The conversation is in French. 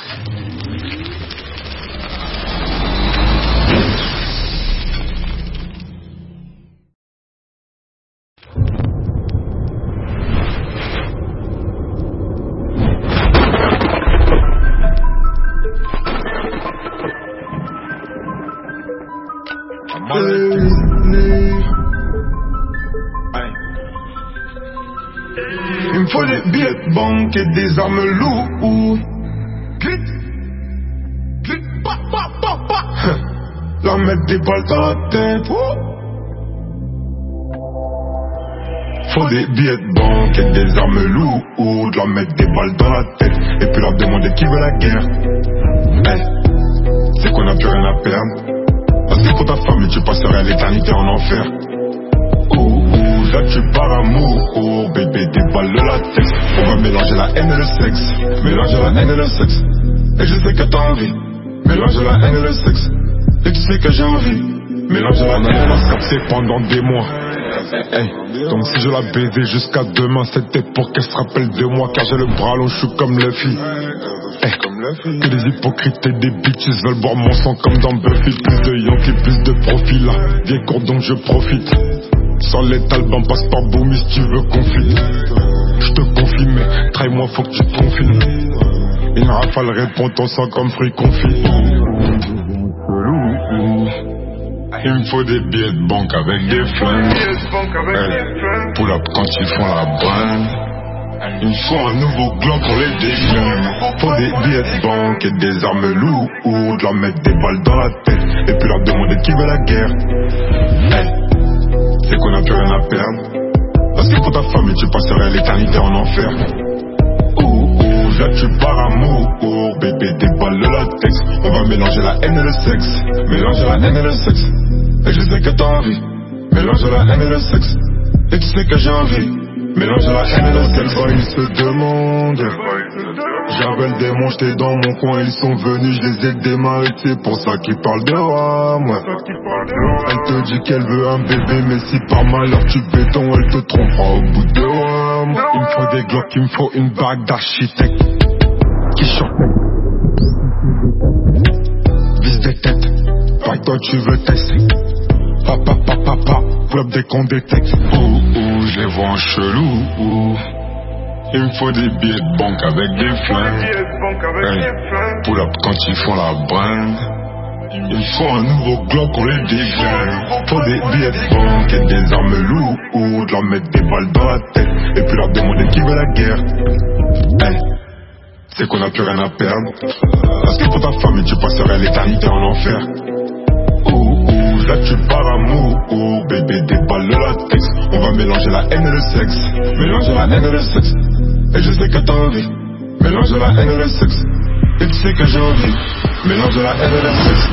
Il me faut des billets de banque et des armes lourdes. Mettre des balles dans la tête. Faut des billets de banque et des armes lourdes. Leur mettre des balles dans la tête. Et puis leur demander qui veut la guerre. Hey, c'est qu'on a plus rien à perdre. Que pour ta famille, tu passerais l'éternité en enfer. Ouh, ouh, là tu pars amour, oh, bébé, des balles de la tête. On va mélanger la haine et le sexe. Mélanger la haine et le sexe. Et je sais que t'as envie. Mélanger la haine et le sexe. Et tu sais que j'ai envie. Le. C'est pendant des mois. Hey, donc si je la baisais jusqu'à demain, c'était pour qu'elle se rappelle de moi, car j'ai le bras long, je suis comme Luffy. Hey, que des hypocrites et des bitches veulent boire mon sang comme dans Buffy. Plus de Yankee, plus de profil là. Viens court donc je profite. Sans les talbans, passe par Boomy si tu veux conflit. Je te confie, mais traille-moi, faut que tu te confies. Une rafale répond ton sang comme fruit confit. Il me faut des billets de banque avec des flingues. Pull up quand ils font la brinde. Il me faut un nouveau gland pour les déflingues. Faut des billets de banque et des armes lourdes. Leur mettre des balles dans la tête. Et puis leur demander qui veut la guerre. Hey, c'est qu'on a plus rien à perdre. Parce que pour ta famille, tu passerais l'éternité en enfer. Là tu pars amour, oh, bébé, des balles de latex. On va mélanger la haine et le sexe. Mélanger la haine et le sexe. Et je sais que t'as envie. Mélanger la haine et le sexe. Et tu sais que j'ai envie. Mélanger la haine sexe. Oh, ils se demandent. J'avais le démon, j'étais dans mon coin, ils sont venus, je les ai démarrés, c'est pour ça qu'ils parlent de roi, moi. Elle te dit qu'elle veut un bébé, mais si par malheur tu béton, elle te trompera au bout de moi. Il me faut des glocks, il me faut une bague d'architecte. Qui chante. Vise des têtes. Pas toi tu veux tester. Papa, papa, papa, club dès qu'on détecte. Ouh, ouh, je les vois en chelou. Il me faut des billets de banque avec des flingues. Hey, pull up quand ils font la brinde. Il faut un nouveau glock pour les déglingue. Faut des billets de banque et des armes lourdes. Leur mettre des balles dans la tête. Et puis leur demander qui veut la guerre. Hey, c'est qu'on a plus rien à perdre. Parce que pour mélanger la haine et le sexe. Mélanger la haine et le sexe. Et je sais que t'as envie. Mélange la haine et le sexe. Et tu sais que j'ai envie. Mélange la haine et le sexe.